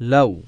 low